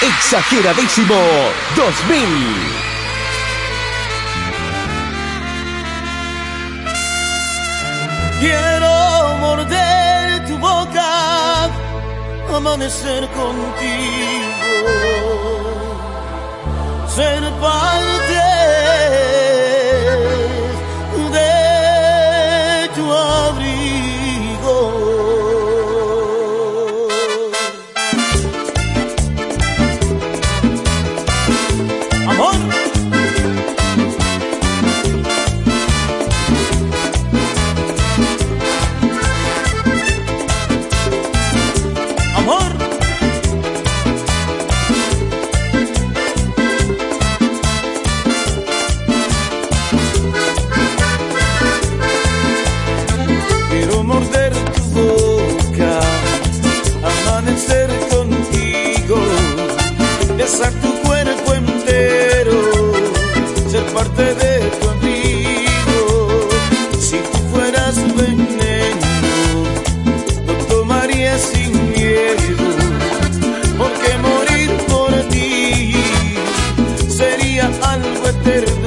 Exageradísimo 2000. Quiero morder tu boca, amanecer contigo, ser parte de tu alma. eterno.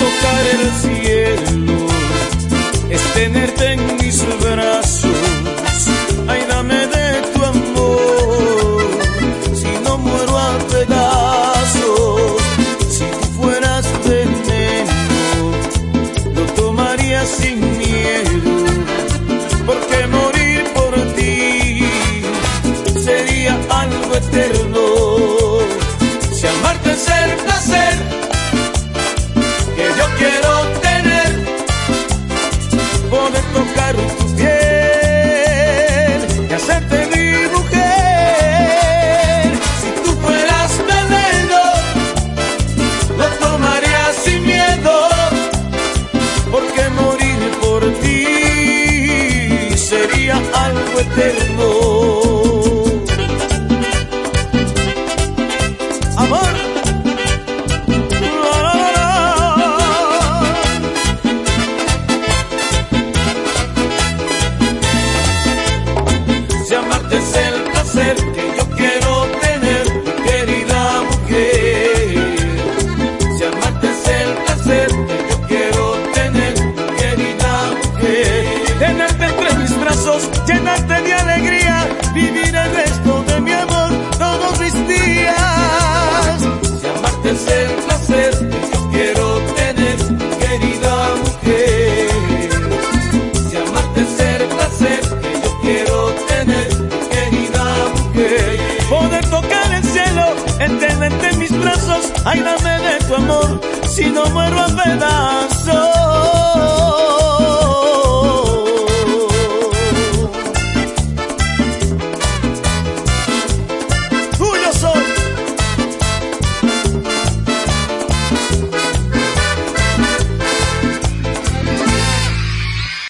tocar el cielo. eterno. besos, de alegría, vivir el resto de mi amor todos mis días. Si amarte es el placer yo quiero tener, querida mujer. Si amarte es el placer yo quiero tener, querida mujer. Poder tocar el cielo, tenerte en mis brazos, háblame de tu amor, si no muero a pedazos.